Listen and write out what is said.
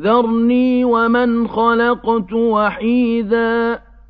ذَرْنِي وَمَنْ خَلَقْتُ وَحِيدًا